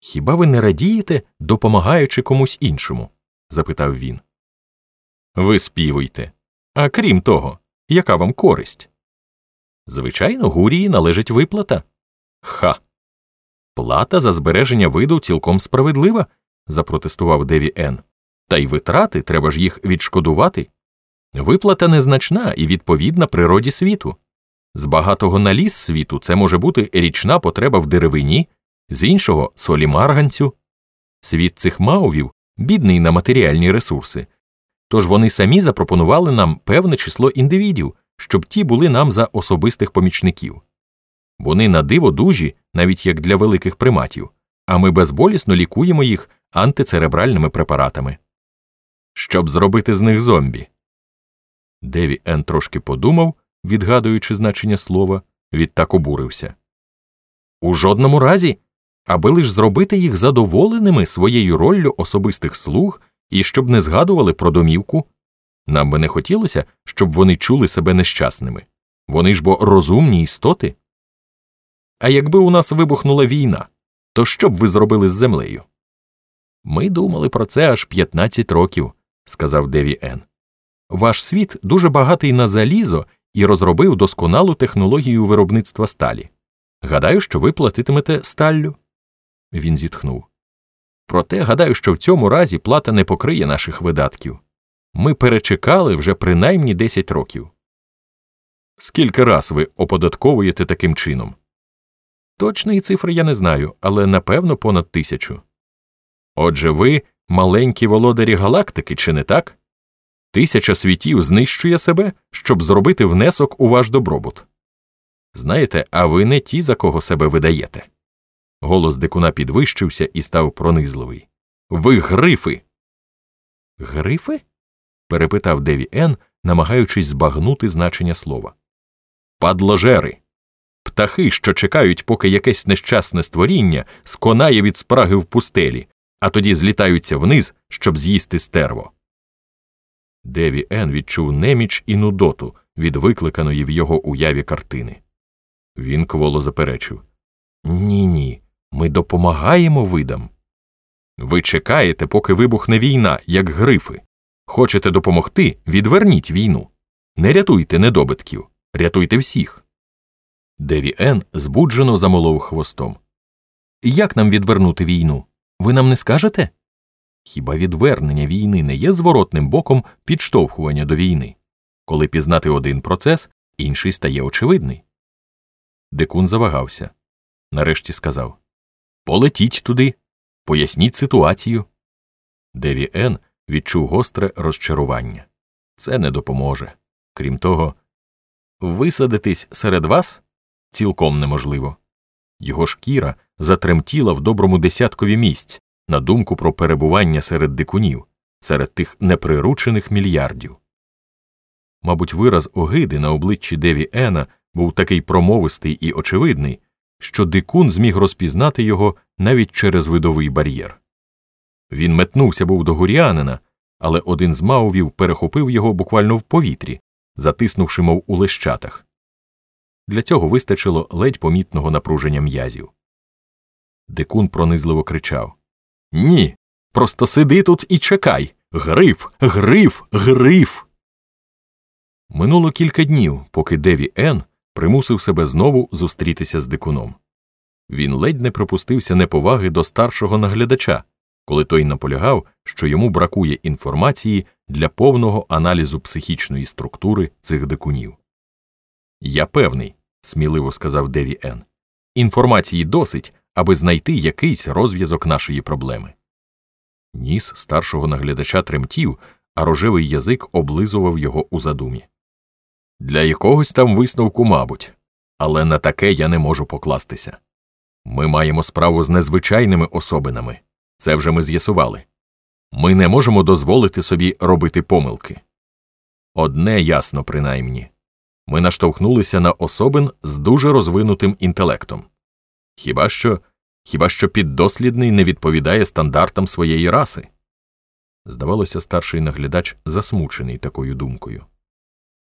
Хіба ви не радієте, допомагаючи комусь іншому? запитав він. Ви співуйте. А крім того, яка вам користь? Звичайно, гурії належить виплата. Ха. Плата за збереження виду цілком справедлива, запротестував Деві Ен. Та й витрати треба ж їх відшкодувати. Виплата незначна і відповідна природі світу. З багатого на ліс світу це може бути річна потреба в деревині, з іншого солі марганцю. Світ цих маувів бідний на матеріальні ресурси. Тож вони самі запропонували нам певне число індивідів, щоб ті були нам за особистих помічників. Вони на диво дужі, навіть як для великих приматів, а ми безболісно лікуємо їх антицеребральними препаратами. Щоб зробити з них зомбі. Деві Ен трошки подумав, відгадуючи значення слова, відтак обурився. У жодному разі, аби лиш зробити їх задоволеними своєю роллю особистих слуг і щоб не згадували про домівку. Нам би не хотілося, щоб вони чули себе нещасними. Вони ж бо розумні істоти. А якби у нас вибухнула війна, то що б ви зробили з землею? Ми думали про це аж 15 років, сказав Деві Ен. Ваш світ дуже багатий на залізо і розробив досконалу технологію виробництва сталі. Гадаю, що ви платитимете сталлю. Він зітхнув. Проте гадаю, що в цьому разі плата не покриє наших видатків. Ми перечекали вже принаймні 10 років. Скільки раз ви оподатковуєте таким чином? Точної цифри я не знаю, але напевно понад тисячу. Отже, ви маленькі володарі галактики, чи не так? Тисяча світів знищує себе, щоб зробити внесок у ваш добробут. Знаєте, а ви не ті, за кого себе видаєте. Голос дикуна підвищився і став пронизливий. Ви грифи. Грифи? перепитав Деві Ен, намагаючись збагнути значення слова. Падложери. Птахи, що чекають, поки якесь нещасне створіння сконає від спраги в пустелі, а тоді злітаються вниз, щоб з'їсти стерво. Деві Ен відчув неміч і нудоту від викликаної в його уяві картини. Він кволо заперечив Ні, ні, ми допомагаємо видам. Ви чекаєте, поки вибухне війна, як грифи. Хочете допомогти, відверніть війну. Не рятуйте недобитків, рятуйте всіх. Деві Ен збуджено замолов хвостом. Як нам відвернути війну? Ви нам не скажете? Хіба відвернення війни не є зворотним боком підштовхування до війни? Коли пізнати один процес, інший стає очевидний. Декун завагався. Нарешті сказав Полетіть туди, поясніть ситуацію. Деві Ен відчув гостре розчарування. Це не допоможе. Крім того, висадитись серед вас цілком неможливо. Його шкіра затремтіла в доброму десяткові місць на думку про перебування серед дикунів, серед тих неприручених мільярдів. Мабуть, вираз огиди на обличчі Деві Ена був такий промовистий і очевидний, що дикун зміг розпізнати його навіть через видовий бар'єр. Він метнувся був до гуріанина, але один з маувів перехопив його буквально в повітрі, затиснувши, мов у лещатах. Для цього вистачило ледь помітного напруження м'язів. Дикун пронизливо кричав Ні. Просто сиди тут і чекай. Гриф, гриф, гриф. Минуло кілька днів, поки Деві Ен примусив себе знову зустрітися з дикуном. Він ледь не пропустився неповаги до старшого наглядача, коли той наполягав, що йому бракує інформації для повного аналізу психічної структури цих дикунів. Я певний, сміливо сказав Деві Ен. Інформації досить, аби знайти якийсь розв'язок нашої проблеми. Ніс старшого наглядача тремтів, а рожевий язик облизував його у задумі. Для якогось там висновку, мабуть, але на таке я не можу покластися. Ми маємо справу з незвичайними особинами, це вже ми з'ясували. Ми не можемо дозволити собі робити помилки. Одне ясно, принаймні ми наштовхнулися на особин з дуже розвинутим інтелектом. Хіба що хіба що піддослідний не відповідає стандартам своєї раси? Здавалося, старший наглядач засмучений такою думкою.